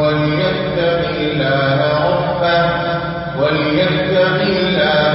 وليتق الله ربه وليتق الله